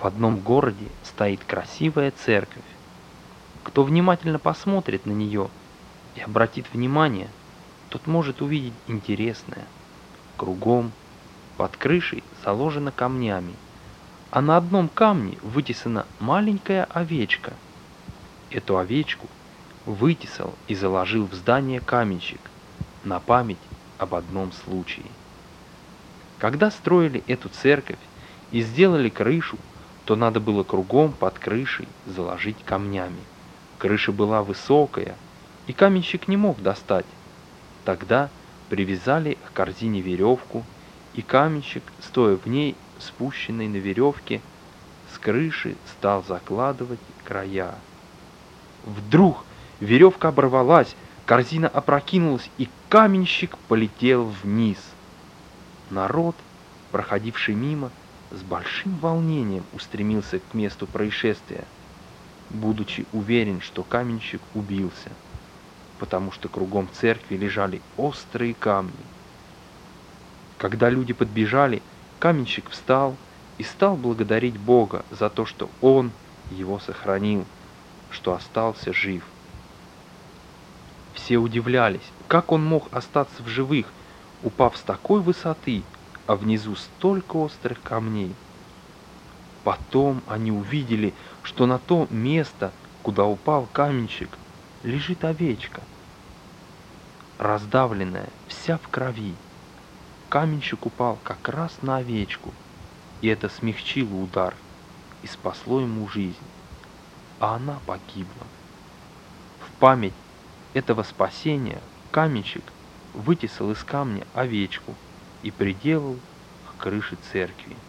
В одном городе стоит красивая церковь. Кто внимательно посмотрит на нее и обратит внимание, тот может увидеть интересное. Кругом, под крышей заложено камнями, а на одном камне вытесана маленькая овечка. Эту овечку вытесал и заложил в здание каменщик на память об одном случае. Когда строили эту церковь и сделали крышу, то надо было кругом под крышей заложить камнями. Крыша была высокая, и каменщик не мог достать. Тогда привязали к корзине веревку, и каменщик, стоя в ней, спущенный на веревке, с крыши стал закладывать края. Вдруг веревка оборвалась, корзина опрокинулась, и каменщик полетел вниз. Народ, проходивший мимо, с большим волнением устремился к месту происшествия, будучи уверен, что каменщик убился, потому что кругом церкви лежали острые камни. Когда люди подбежали, каменщик встал и стал благодарить Бога за то, что он его сохранил, что остался жив. Все удивлялись, как он мог остаться в живых, упав с такой высоты, а внизу столько острых камней. Потом они увидели, что на то место, куда упал каменщик, лежит овечка. Раздавленная, вся в крови. Каменщик упал как раз на овечку, и это смягчило удар и спасло ему жизнь, а она погибла. В память этого спасения каменщик вытесал из камня овечку – и приделал к крыше церкви.